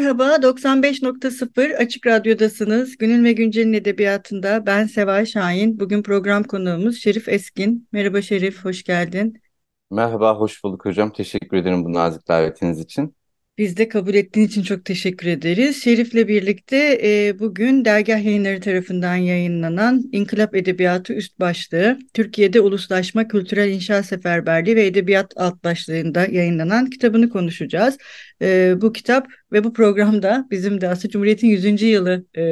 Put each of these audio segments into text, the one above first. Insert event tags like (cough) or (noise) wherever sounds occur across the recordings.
Merhaba, 95.0 Açık Radyo'dasınız. Günün ve Güncel'in edebiyatında ben Seval Şahin. Bugün program konuğumuz Şerif Eskin. Merhaba Şerif, hoş geldin. Merhaba, hoş bulduk hocam. Teşekkür ederim bu nazik davetiniz için. Biz de kabul ettiğin için çok teşekkür ederiz. Şerif'le birlikte e, bugün Dergah Yayınları tarafından yayınlanan İnkılap Edebiyatı üst başlığı, Türkiye'de Uluslaşma, Kültürel İnşa Seferberliği ve Edebiyat alt başlığında yayınlanan kitabını konuşacağız. E, bu kitap ve bu programda bizim de aslında Cumhuriyet'in 100. yılı e,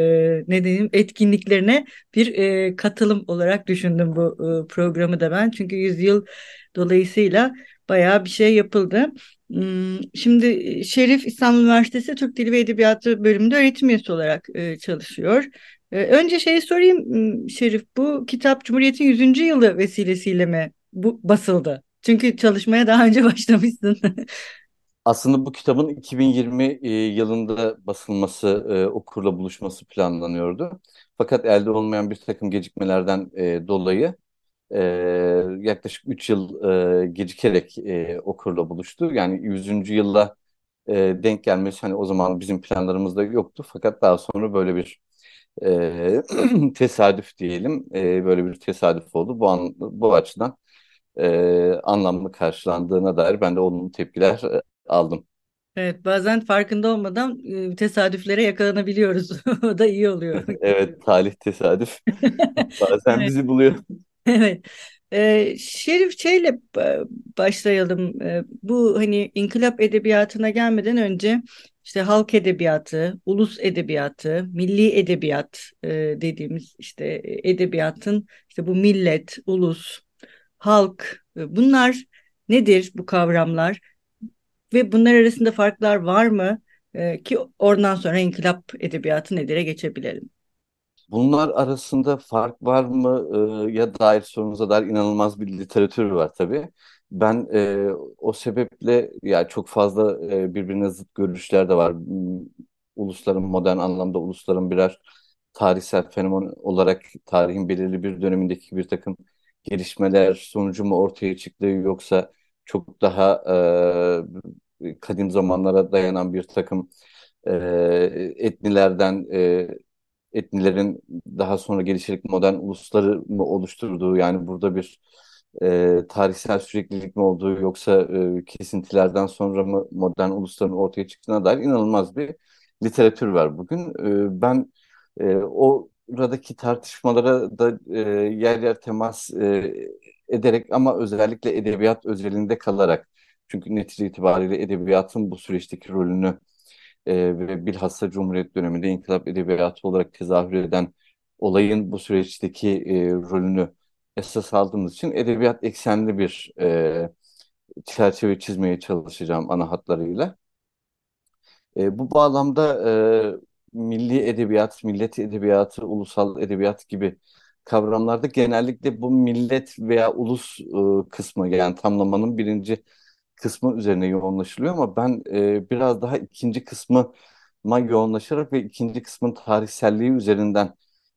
ne diyeyim etkinliklerine bir e, katılım olarak düşündüm bu e, programı da ben. Çünkü 100 yıl dolayısıyla bayağı bir şey yapıldı. Şimdi e, Şerif İstanbul Üniversitesi Türk Dili ve Edebiyatı bölümünde öğretim üyesi olarak e, çalışıyor. Önce şeyi sorayım hmm, Şerif, bu kitap Cumhuriyet'in 100. yılı vesilesiyle mi bu basıldı? Çünkü çalışmaya daha önce (laughs) başlamışsın. Aslında bu kitabın 2020 yılında basılması, okurla buluşması planlanıyordu. Fakat elde olmayan bir takım gecikmelerden dolayı e, yaklaşık 3 yıl e, gecikerek e, okurla buluştu. Yani 100. yılla e, denk gelmesi hani o zaman bizim planlarımızda yoktu. Fakat daha sonra böyle bir e, (clears throat) tesadüf diyelim, e, böyle bir tesadüf oldu. Bu an, bu açıdan e, anlamlı karşılandığına dair ben de olumlu tepkiler e, aldım. Evet, bazen farkında olmadan e, tesadüflere yakalanabiliyoruz. (laughs) O da iyi oluyor. Evet, talih tesadüf. (laughs) Bazen Evet. bizi buluyor. Evet. Ee, Şerif şeyle ba- başlayalım. Ee, bu hani inkılap edebiyatına gelmeden önce işte halk edebiyatı, ulus edebiyatı, milli edebiyat e, dediğimiz işte edebiyatın işte bu millet, ulus, halk e, bunlar nedir bu kavramlar ve bunlar arasında farklar var mı? E, ki oradan sonra inkılap edebiyatı nedire geçebilelim. Bunlar arasında fark var mı e, ya dair sorunuza dair inanılmaz bir literatür var tabii. Ben e, o sebeple ya çok fazla e, birbirine zıt görüşler de var. Ulusların modern anlamda ulusların birer tarihsel fenomen olarak tarihin belirli bir dönemindeki bir takım gelişmeler sonucu mu ortaya çıktı yoksa çok daha e, kadim zamanlara dayanan bir takım e, etnilerden e, etnilerin daha sonra gelişerek modern ulusları mı oluşturduğu yani burada bir e, tarihsel süreklilik mi olduğu yoksa e, kesintilerden sonra mı modern ulusların ortaya çıktığına dair inanılmaz bir literatür var bugün. E, ben e, oradaki tartışmalara da e, yer yer temas e, ederek ama özellikle edebiyat özelinde kalarak çünkü netice itibariyle edebiyatın bu süreçteki rolünü e, ve bilhassa Cumhuriyet döneminde inkılap edebiyatı olarak tezahür eden olayın bu süreçteki e, rolünü esas aldığımız için edebiyat eksenli bir e, çerçeve çizmeye çalışacağım ana hatlarıyla. E, bu bağlamda e, milli edebiyat, millet edebiyatı, ulusal edebiyat gibi kavramlarda genellikle bu millet veya ulus e, kısmı yani tamlamanın birinci kısmı üzerine yoğunlaşılıyor ama ben e, biraz daha ikinci kısmıma yoğunlaşarak ve ikinci kısmın tarihselliği üzerinden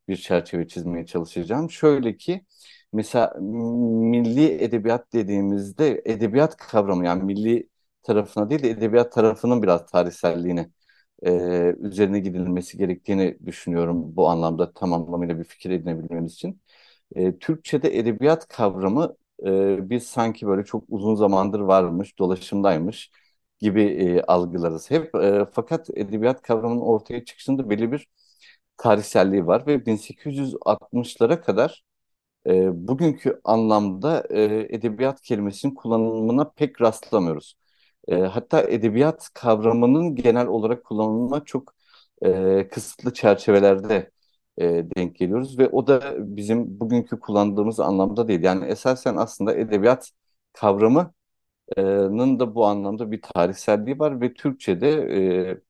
bir çerçeve çizmeye çalışacağım. Şöyle ki mesela milli edebiyat dediğimizde edebiyat kavramı yani milli tarafına değil de edebiyat tarafının biraz tarihselliğine e, üzerine gidilmesi gerektiğini düşünüyorum bu anlamda tam anlamıyla bir fikir edinebilmemiz için. E, Türkçe'de edebiyat kavramı e, biz sanki böyle çok uzun zamandır varmış, dolaşımdaymış gibi e, algılarız hep. E, fakat edebiyat kavramının ortaya çıkışında belli bir tarihselliği var ve 1860'lara kadar e, bugünkü anlamda e, edebiyat kelimesinin kullanımına pek rastlamıyoruz. E, hatta edebiyat kavramının genel olarak kullanılma çok e, kısıtlı çerçevelerde e, denk geliyoruz ve o da bizim bugünkü kullandığımız anlamda değil. Yani esasen aslında edebiyat kavramının da bu anlamda bir tarihselliği var ve Türkçe'de e,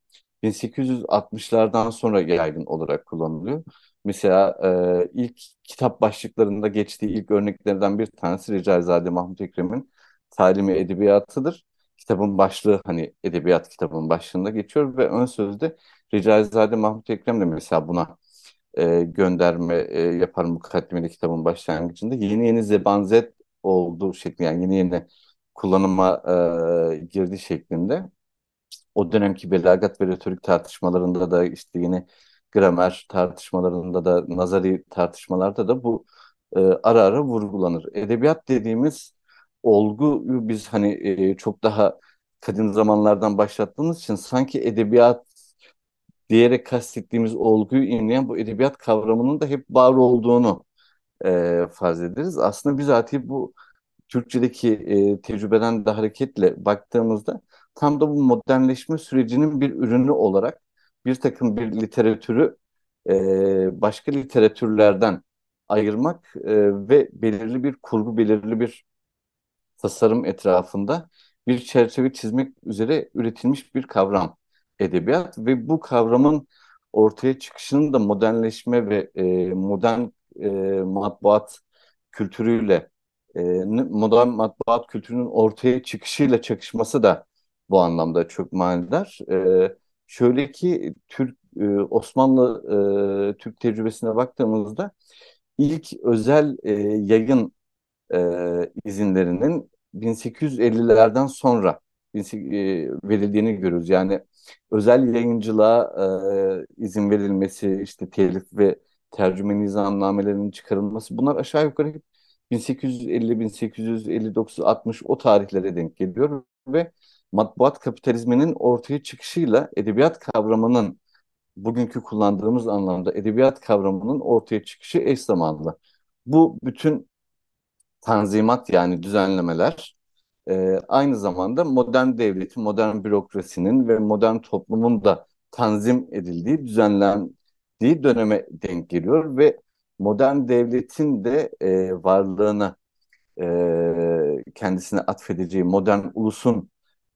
1860'lardan sonra yaygın olarak kullanılıyor. Mesela e, ilk kitap başlıklarında geçtiği ilk örneklerden bir tanesi Recaizade Mahmut Ekrem'in Talimi Edebiyatı'dır. Kitabın başlığı hani edebiyat kitabının başlığında geçiyor ve ön sözde Recaizade Mahmut Ekrem de mesela buna e, gönderme e, yapar mukaddimeli kitabın başlangıcında yeni yeni zebanzet olduğu şeklinde yani yeni yeni kullanıma e, girdi şeklinde. O dönemki belagat ve retorik tartışmalarında da işte yeni gramer tartışmalarında da nazari tartışmalarda da bu e, ara ara vurgulanır. Edebiyat dediğimiz olguyu biz hani e, çok daha kadim zamanlardan başlattığımız için sanki edebiyat diyerek kastettiğimiz olguyu imleyen bu edebiyat kavramının da hep var olduğunu e, farz ederiz. Aslında bizatihi bu Türkçedeki e, tecrübeden de hareketle baktığımızda tam da bu modernleşme sürecinin bir ürünü olarak bir takım bir literatürü e, başka literatürlerden ayırmak e, ve belirli bir kurgu, belirli bir tasarım etrafında bir çerçeve çizmek üzere üretilmiş bir kavram edebiyat ve bu kavramın ortaya çıkışının da modernleşme ve e, modern e, matbuat kültürüyle e, modern matbuat kültürünün ortaya çıkışıyla çakışması da bu anlamda çok manidar. E, şöyle ki Türk e, Osmanlı e, Türk tecrübesine baktığımızda ilk özel e, yayın e, izinlerinin 1850'lerden sonra verildiğini görüyoruz. Yani özel yayıncılığa e, izin verilmesi, işte telif ve tercüme nizamnamelerinin çıkarılması bunlar aşağı yukarı 1850, 1859, 60 o tarihlere denk geliyor ve matbuat kapitalizminin ortaya çıkışıyla edebiyat kavramının bugünkü kullandığımız anlamda edebiyat kavramının ortaya çıkışı eş zamanlı. Bu bütün tanzimat yani düzenlemeler e, aynı zamanda modern devletin, modern bürokrasinin ve modern toplumun da tanzim edildiği, düzenlendiği döneme denk geliyor ve modern devletin de e, varlığını e, kendisine atfedeceği modern ulusun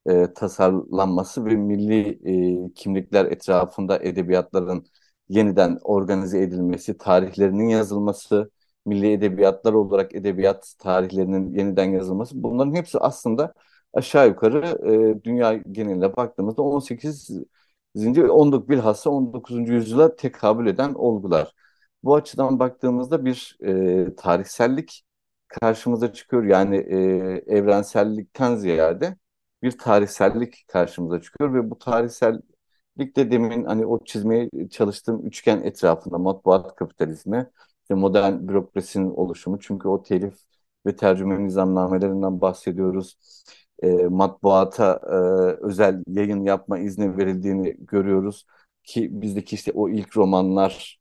e, tasarlanması ve milli e, kimlikler etrafında edebiyatların yeniden organize edilmesi, tarihlerinin yazılması, milli edebiyatlar olarak edebiyat tarihlerinin yeniden yazılması bunların hepsi aslında aşağı yukarı e, dünya geneline baktığımızda 18. ve 19 bilhassa 19. yüzyıla tekabül eden olgular. Bu açıdan baktığımızda bir e, tarihsellik karşımıza çıkıyor. Yani e, evrensellikten ziyade bir tarihsellik karşımıza çıkıyor ve bu tarihsellik de demin hani o çizmeye çalıştığım üçgen etrafında matbuat kapitalizmi, işte modern bürokrasinin oluşumu çünkü o telif ve tercüme nizamnamelerinden bahsediyoruz. E, matbuata e, özel yayın yapma izni verildiğini görüyoruz ki bizdeki işte o ilk romanlar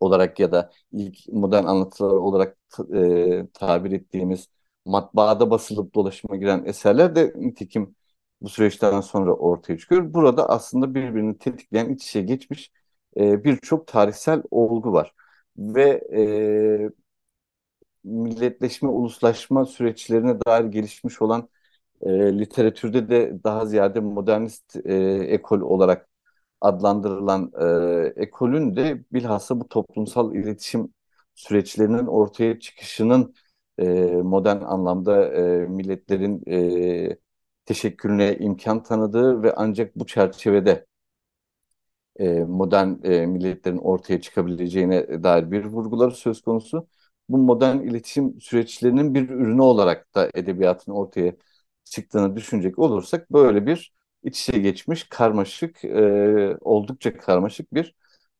olarak ya da ilk modern anlatılar olarak e, tabir ettiğimiz matbaada basılıp dolaşıma giren eserler de nitekim bu süreçten sonra ortaya çıkıyor. Burada aslında birbirini tetikleyen iç içe geçmiş e, birçok tarihsel olgu var. Ve e, milletleşme, uluslaşma süreçlerine dair gelişmiş olan e, literatürde de daha ziyade modernist e, ekol olarak adlandırılan e, ekolün de bilhassa bu toplumsal iletişim süreçlerinin ortaya çıkışının e, modern anlamda e, milletlerin e, teşekkürüne imkan tanıdığı ve ancak bu çerçevede e, modern e, milletlerin ortaya çıkabileceğine dair bir vurguları söz konusu. Bu modern iletişim süreçlerinin bir ürünü olarak da edebiyatın ortaya çıktığını düşünecek olursak böyle bir iç içe geçmiş, karmaşık, e, oldukça karmaşık bir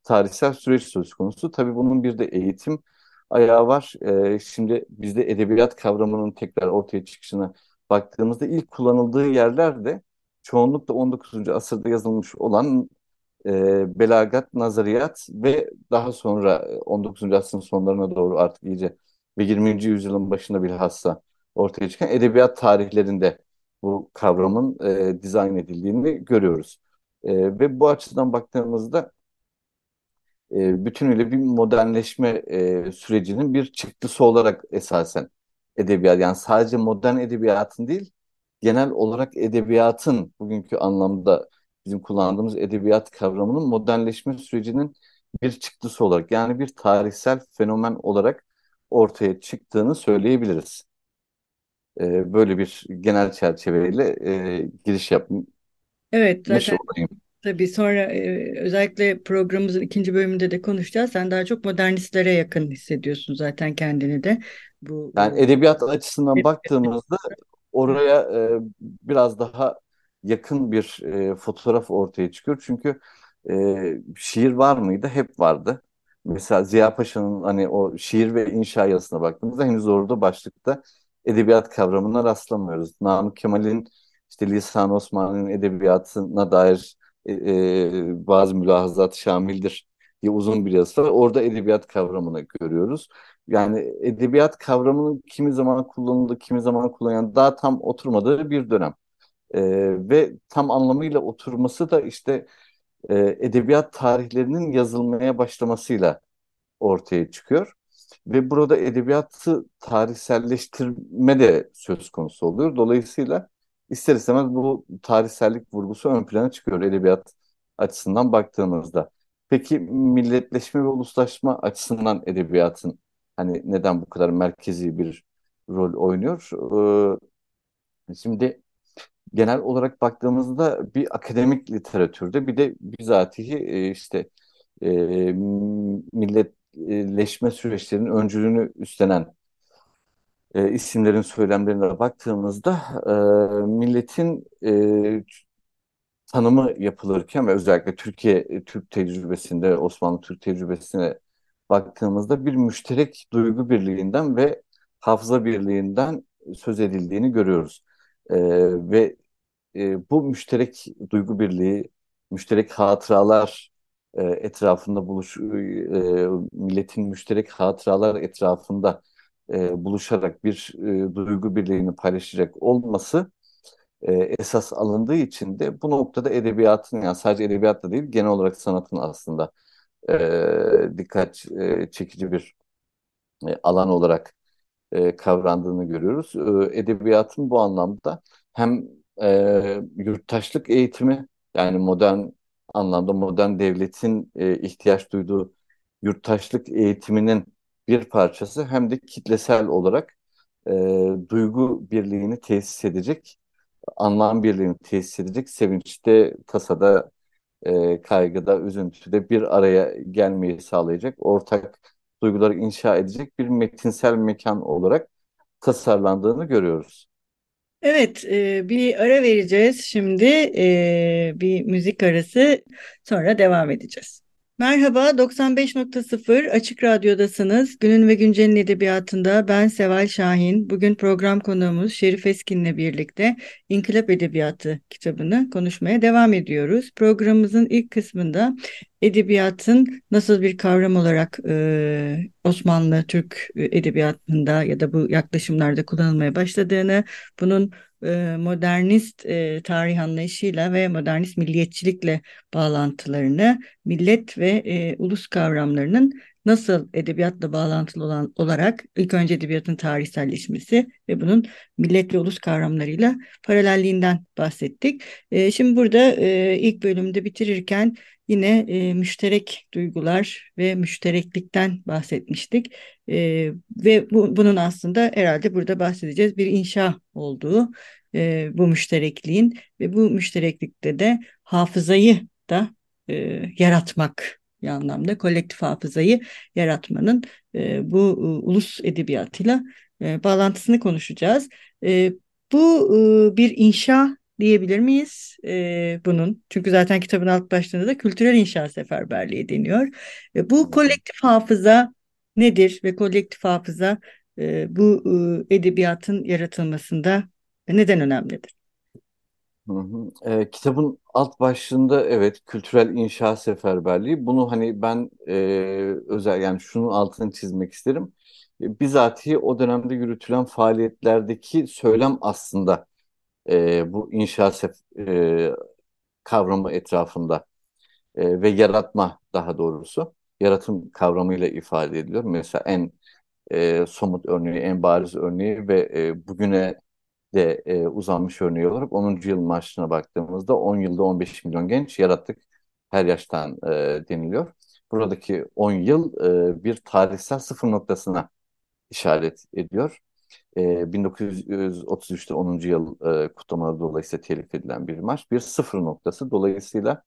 tarihsel süreç söz konusu. Tabii bunun bir de eğitim ayağı var. E, şimdi bizde edebiyat kavramının tekrar ortaya çıkışına baktığımızda ilk kullanıldığı yerlerde çoğunlukla 19. asırda yazılmış olan e, belagat, nazariyat ve daha sonra 19. asrın sonlarına doğru artık iyice ve 20. yüzyılın başında bilhassa ortaya çıkan edebiyat tarihlerinde bu kavramın e, dizayn edildiğini görüyoruz. E, ve bu açıdan baktığımızda e, bütünüyle bir modernleşme e, sürecinin bir çıktısı olarak esasen edebiyat. Yani sadece modern edebiyatın değil, genel olarak edebiyatın bugünkü anlamda bizim kullandığımız edebiyat kavramının modernleşme sürecinin bir çıktısı olarak yani bir tarihsel fenomen olarak ortaya çıktığını söyleyebiliriz. E, böyle bir genel çerçeveyle e, giriş yapmış Evet zaten olayım. tabii sonra e, özellikle programımızın ikinci bölümünde de konuşacağız. Sen daha çok modernistlere yakın hissediyorsun zaten kendini de. Bu, Yani edebiyat açısından baktığımızda oraya e, biraz daha yakın bir e, fotoğraf ortaya çıkıyor. Çünkü e, şiir var mıydı? Hep vardı. Mesela Ziya Paşa'nın hani o şiir ve inşa yazısına baktığımızda henüz orada başlıkta edebiyat kavramına rastlamıyoruz. Namık Kemal'in işte Lisan-ı Osmanlı'nın edebiyatına dair e, e, bazı mülahazat şamildir diye uzun bir yazısı var. Orada edebiyat kavramını görüyoruz. Yani edebiyat kavramının kimi zaman kullanıldığı, kimi zaman kullanılan daha tam oturmadığı bir dönem. E, ve tam anlamıyla oturması da işte e, edebiyat tarihlerinin yazılmaya başlamasıyla ortaya çıkıyor. Ve burada edebiyatı tarihselleştirme de söz konusu oluyor. Dolayısıyla ister istemez bu tarihsellik vurgusu ön plana çıkıyor edebiyat açısından baktığımızda. Peki milletleşme ve uluslaşma açısından edebiyatın hani neden bu kadar merkezi bir rol oynuyor? Ee, şimdi genel olarak baktığımızda bir akademik literatürde bir de bizatihi e, işte e, milletleşme süreçlerinin öncülüğünü üstlenen e, isimlerin söylemlerine baktığımızda e, milletin e, tanımı yapılırken ve özellikle Türkiye e, Türk tecrübesinde Osmanlı Türk tecrübesine baktığımızda bir müşterek duygu birliğinden ve hafıza birliğinden söz edildiğini görüyoruz. E, ve e, bu müşterek duygu birliği, müşterek hatıralar e, etrafında buluş, e, milletin müşterek hatıralar etrafında e, buluşarak bir e, duygu birliğini paylaşacak olması e, esas alındığı için de bu noktada edebiyatın yani sadece edebiyatla değil genel olarak sanatın aslında e, dikkat e, çekici bir e, alan olarak e, kavrandığını görüyoruz. E, edebiyatın bu anlamda hem e, yurttaşlık eğitimi yani modern anlamda modern devletin e, ihtiyaç duyduğu yurttaşlık eğitiminin bir parçası hem de kitlesel olarak e, duygu birliğini tesis edecek, anlam birliğini tesis edecek, sevinçte, tasada, e, kaygıda, üzüntüde bir araya gelmeyi sağlayacak, ortak duyguları inşa edecek bir metinsel mekan olarak tasarlandığını görüyoruz. Evet, e, bir ara vereceğiz şimdi, e, bir müzik arası, sonra devam edeceğiz. Merhaba, 95.0 Açık Radyo'dasınız. Günün ve Güncel'in edebiyatında ben Seval Şahin. Bugün program konuğumuz Şerif Eskin'le birlikte İnkılap Edebiyatı kitabını konuşmaya devam ediyoruz. Programımızın ilk kısmında edebiyatın nasıl bir kavram olarak e, Osmanlı Türk edebiyatında ya da bu yaklaşımlarda kullanılmaya başladığını, bunun e, modernist e, tarih anlayışıyla ve modernist milliyetçilikle bağlantılarını, millet ve e, ulus kavramlarının nasıl edebiyatla bağlantılı olan olarak ilk önce edebiyatın tarihselleşmesi ve bunun millet ve ulus kavramlarıyla paralelliğinden bahsettik. E, şimdi burada e, ilk bölümde bitirirken yine e, müşterek duygular ve müştereklikten bahsetmiştik. E, ve bu, bunun aslında herhalde burada bahsedeceğiz bir inşa olduğu e, bu müşterekliğin ve bu müştereklikte de hafızayı da e, yaratmak bir anlamda kolektif hafızayı yaratmanın e, bu e, ulus edebiyatıyla e, bağlantısını konuşacağız. E, bu e, bir inşa diyebilir miyiz e, bunun? Çünkü zaten kitabın alt başlığında da kültürel inşa seferberliği deniyor. E, bu kolektif hafıza nedir ve kolektif hafıza e, bu e, edebiyatın yaratılmasında neden önemlidir? Hı hı. E, kitabın alt başlığında evet kültürel inşa seferberliği bunu hani ben e, özel yani şunun altını çizmek isterim. E, bizatihi o dönemde yürütülen faaliyetlerdeki söylem aslında e, bu inşa e, kavramı etrafında e, ve yaratma daha doğrusu yaratım kavramıyla ifade ediliyor. Mesela en e, somut örneği, en bariz örneği ve e, bugüne de e, uzanmış örneği olarak 10. yıl marşına baktığımızda 10 yılda 15 milyon genç yarattık her yaştan e, deniliyor. Buradaki 10 yıl e, bir tarihsel sıfır noktasına işaret ediyor. E, 1933'te 10. yıl e, kutlamaları dolayısıyla telif edilen bir marş. Bir sıfır noktası. Dolayısıyla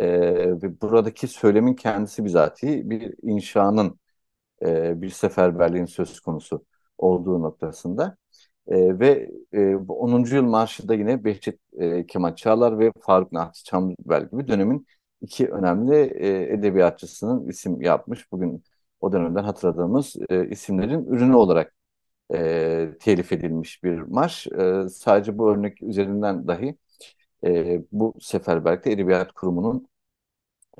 e, buradaki söylemin kendisi bizatihi bir inşanın, e, bir seferberliğin söz konusu olduğu noktasında. E, ve e, bu 10. yıl marşı da yine Behçet e, Kemal Çağlar ve Faruk Nahat Çamlıbel gibi dönemin iki önemli e, edebiyatçısının isim yapmış. Bugün o dönemden hatırladığımız e, isimlerin ürünü olarak e, telif edilmiş bir marş. E, sadece bu örnek üzerinden dahi e, bu seferberlikte Edebiyat Kurumu'nun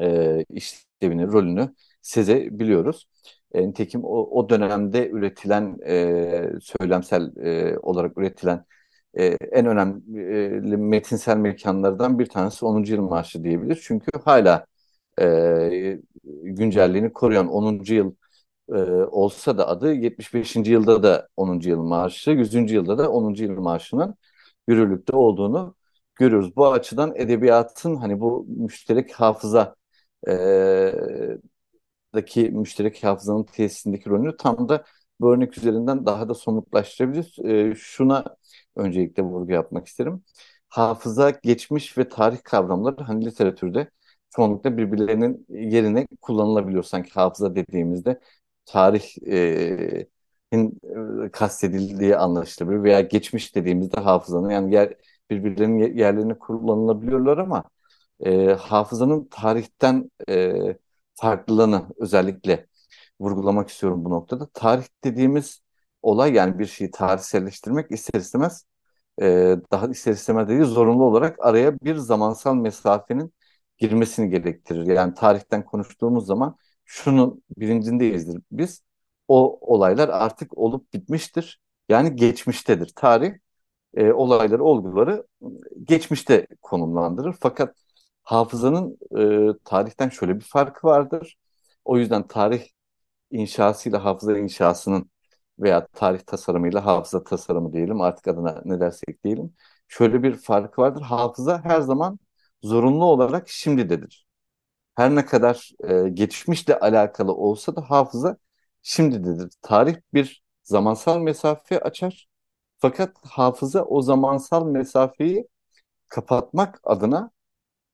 e, işlevini, rolünü sezebiliyoruz. E, nitekim o, o dönemde üretilen, e, söylemsel e, olarak üretilen e, en önemli e, metinsel mekanlardan bir tanesi 10. Yıl Marşı diyebilir. Çünkü hala e, güncelliğini koruyan 10. yıl e, olsa da adı 75. yılda da 10. yıl marşı, 100. yılda da 10. yıl marşının yürürlükte olduğunu görüyoruz. Bu açıdan edebiyatın hani bu müşterek hafıza e, daki müşterek hafızanın tesisindeki rolünü tam da bu örnek üzerinden daha da somutlaştırabiliriz. E, şuna öncelikle vurgu yapmak isterim. Hafıza, geçmiş ve tarih kavramları hani literatürde çoğunlukla birbirlerinin yerine kullanılabiliyor. Sanki hafıza dediğimizde tarihin e, kastedildiği anlaşılabilir veya geçmiş dediğimizde hafızanın yani yer, birbirlerinin yerlerini kullanılabiliyorlar ama e, hafızanın tarihten e, farklılığını özellikle vurgulamak istiyorum bu noktada. Tarih dediğimiz olay yani bir şeyi tarihselleştirmek ister istemez e, daha ister istemez değil zorunlu olarak araya bir zamansal mesafenin girmesini gerektirir. Yani tarihten konuştuğumuz zaman şunun bilincindeyizdir biz. O olaylar artık olup bitmiştir. Yani geçmiştedir. Tarih e, olayları, olguları geçmişte konumlandırır. Fakat hafızanın e, tarihten şöyle bir farkı vardır. O yüzden tarih inşasıyla hafıza inşasının veya tarih tasarımıyla hafıza tasarımı diyelim artık adına ne dersek diyelim. Şöyle bir farkı vardır. Hafıza her zaman zorunlu olarak şimdidedir. Her ne kadar e, geçmişle alakalı olsa da hafıza şimdidedir. Tarih bir zamansal mesafe açar. Fakat hafıza o zamansal mesafeyi kapatmak adına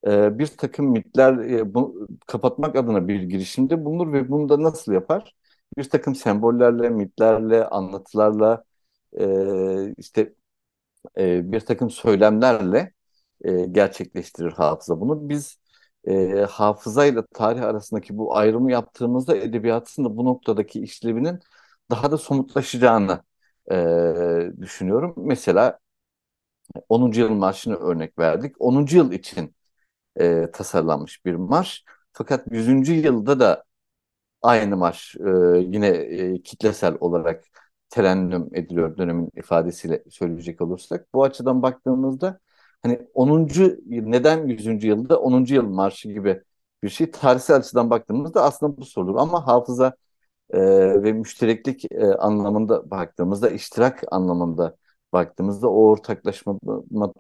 e, bir takım mitler e, bu, kapatmak adına bir girişimde bulunur ve bunu da nasıl yapar? Bir takım sembollerle, mitlerle, anlatılarla, e, işte e, bir takım söylemlerle e, gerçekleştirir hafıza bunu. Biz e, hafızayla tarih arasındaki bu ayrımı yaptığımızda edebiyatın da bu noktadaki işlevinin daha da somutlaşacağını e, düşünüyorum. Mesela 10. yıl marşını örnek verdik. 10. yıl için e, tasarlanmış bir marş. Fakat 100. yılda da aynı marş e, yine e, kitlesel olarak terennüm ediliyor dönemin ifadesiyle söyleyecek olursak. Bu açıdan baktığımızda hani 10. neden 100. yılda 10. yıl marşı gibi bir şey tarihsel açıdan baktığımızda aslında bu sorulur. Ama hafıza e, ve müştereklik e, anlamında baktığımızda, iştirak anlamında baktığımızda, o ortaklaşma,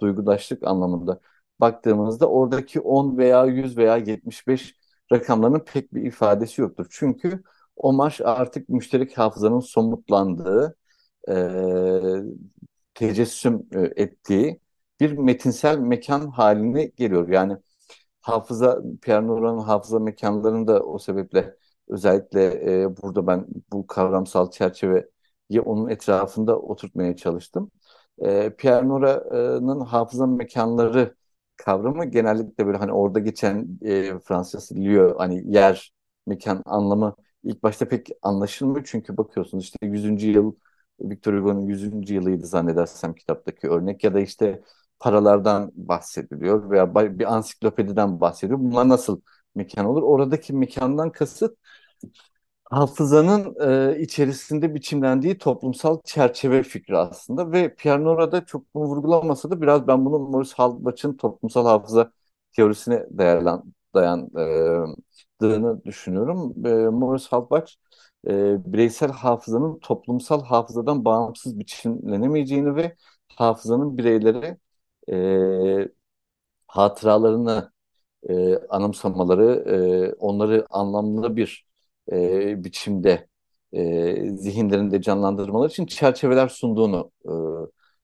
duygudaşlık anlamında baktığımızda oradaki 10 veya 100 veya 75 rakamlarının pek bir ifadesi yoktur. Çünkü o marş artık müşterek hafızanın somutlandığı, e, tecessüm e, ettiği bir metinsel mekan haline geliyor. Yani hafıza, Pierre Noran'ın hafıza mekanlarını da o sebeple özellikle e, burada ben bu kavramsal çerçeveyi onun etrafında oturtmaya çalıştım. E, Pierre Nora'nın hafıza mekanları kavramı genellikle böyle hani orada geçen e, Fransızcası lieu hani yer, mekan anlamı ilk başta pek anlaşılmıyor. Çünkü bakıyorsunuz işte 100. yıl Victor Hugo'nun 100. yılıydı zannedersem kitaptaki örnek ya da işte paralardan bahsediliyor veya bir ansiklopediden bahsediyor. Bunlar nasıl mekan olur? Oradaki mekandan kasıt hafızanın e, içerisinde biçimlendiği toplumsal çerçeve fikri aslında ve Pierre Nora'da çok bunu vurgulamasa da biraz ben bunu Maurice Halbach'ın toplumsal hafıza teorisine değerlen, dayandığını düşünüyorum. E, Morris Halbach e, bireysel hafızanın toplumsal hafızadan bağımsız biçimlenemeyeceğini ve hafızanın bireylere e, hatıralarını e, anımsamaları, e, onları anlamlı bir e, biçimde e, zihinlerinde canlandırmaları için çerçeveler sunduğunu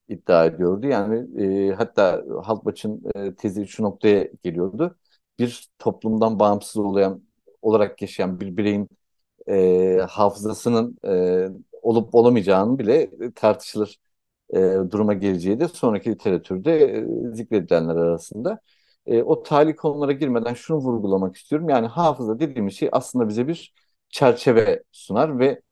e, iddia ediyordu. Yani e, hatta Halkbaş'ın e, tezi şu noktaya geliyordu. Bir toplumdan bağımsız olayan, olarak yaşayan bir bireyin e, hafızasının e, olup olamayacağını bile tartışılır e, duruma geleceği de sonraki literatürde e, zikredilenler arasında. E, o tali konulara girmeden şunu vurgulamak istiyorum. Yani hafıza dediğimiz şey aslında bize bir çerçeve sunar ve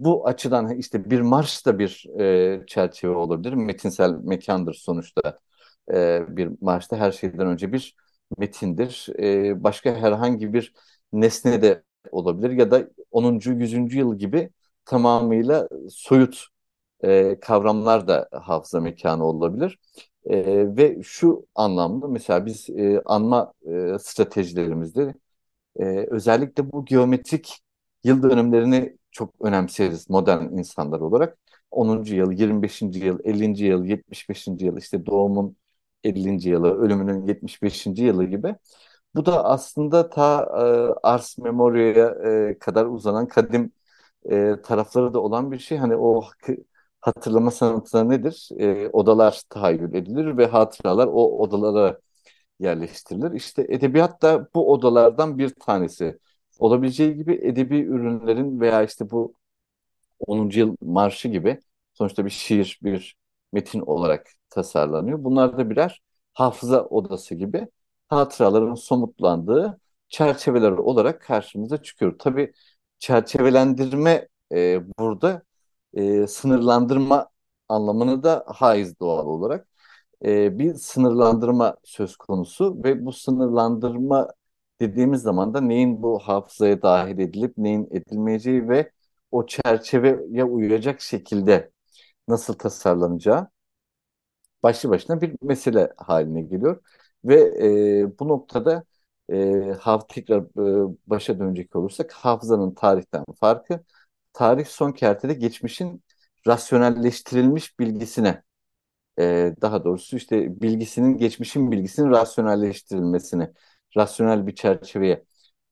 bu açıdan işte bir marş da bir e, çerçeve olabilir. Metinsel mekandır sonuçta. E, bir marşta her şeyden önce bir metindir. E, başka herhangi bir nesne de olabilir ya da 10. 100. yıl gibi tamamıyla soyut e, kavramlar da hafıza mekanı olabilir. E, ve şu anlamda mesela biz e, anma e, stratejilerimizde e, özellikle bu geometrik yıl dönümlerini çok önemseriz modern insanlar olarak. 10. yıl, 25. yıl, 50. yıl, 75. yıl, işte doğumun 50. yılı, ölümünün 75. yılı gibi. Bu da aslında ta e, Ars Memoria'ya e, kadar uzanan kadim e, tarafları da olan bir şey. Hani o hatırlama sanatı nedir? E, odalar tahayyül edilir ve hatıralar o odalara yerleştirilir. İşte edebiyat da bu odalardan bir tanesi. Olabileceği gibi edebi ürünlerin veya işte bu 10. yıl marşı gibi sonuçta bir şiir, bir metin olarak tasarlanıyor. Bunlar da birer hafıza odası gibi hatıraların somutlandığı çerçeveler olarak karşımıza çıkıyor. Tabii çerçevelendirme e, burada e, sınırlandırma anlamını da haiz doğal olarak. E, bir sınırlandırma söz konusu ve bu sınırlandırma dediğimiz zaman da neyin bu hafızaya dahil edilip neyin edilmeyeceği ve o çerçeveye uyacak şekilde nasıl tasarlanacağı başlı başına bir mesele haline geliyor. Ve e, bu noktada e, haf tekrar e, başa dönecek olursak hafızanın tarihten farkı tarih son kertede geçmişin rasyonelleştirilmiş bilgisine e, daha doğrusu işte bilgisinin geçmişin bilgisinin rasyonelleştirilmesini rasyonel bir çerçeveye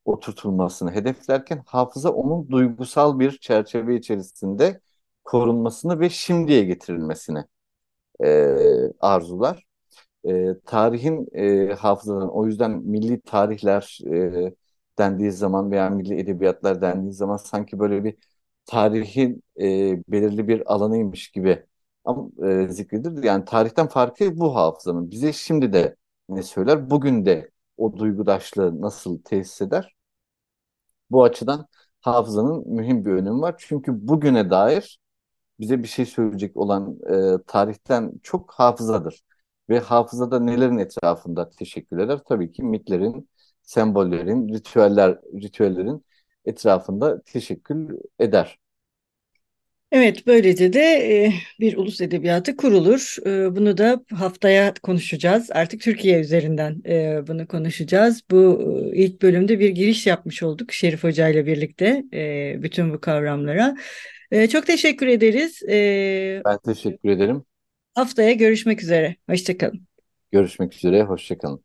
oturtulmasını hedeflerken hafıza onun duygusal bir çerçeve içerisinde korunmasını ve şimdiye getirilmesini e, arzular. E, tarihin e, hafızadan o yüzden milli tarihler e, dendiği zaman veya milli edebiyatlar dendiği zaman sanki böyle bir tarihin e, belirli bir alanıymış gibi ama e, zikredilir. Yani tarihten farkı bu hafızanın. Bize şimdi de ne söyler? Bugün de o duygudaşlığı nasıl tesis eder? Bu açıdan hafızanın mühim bir önemi var. Çünkü bugüne dair bize bir şey söyleyecek olan e, tarihten çok hafızadır. Ve hafızada nelerin etrafında teşekkür eder? Tabii ki mitlerin, sembollerin, ritüeller, ritüellerin etrafında teşekkür eder. Evet, böylece de e, bir ulus edebiyatı kurulur. E, bunu da haftaya konuşacağız. Artık Türkiye üzerinden e, bunu konuşacağız. Bu ilk bölümde bir giriş yapmış olduk Şerif Hoca ile birlikte bütün bu kavramlara. Çok teşekkür ederiz. Ben teşekkür ederim. Haftaya görüşmek üzere. Hoşçakalın. Görüşmek üzere, hoşçakalın.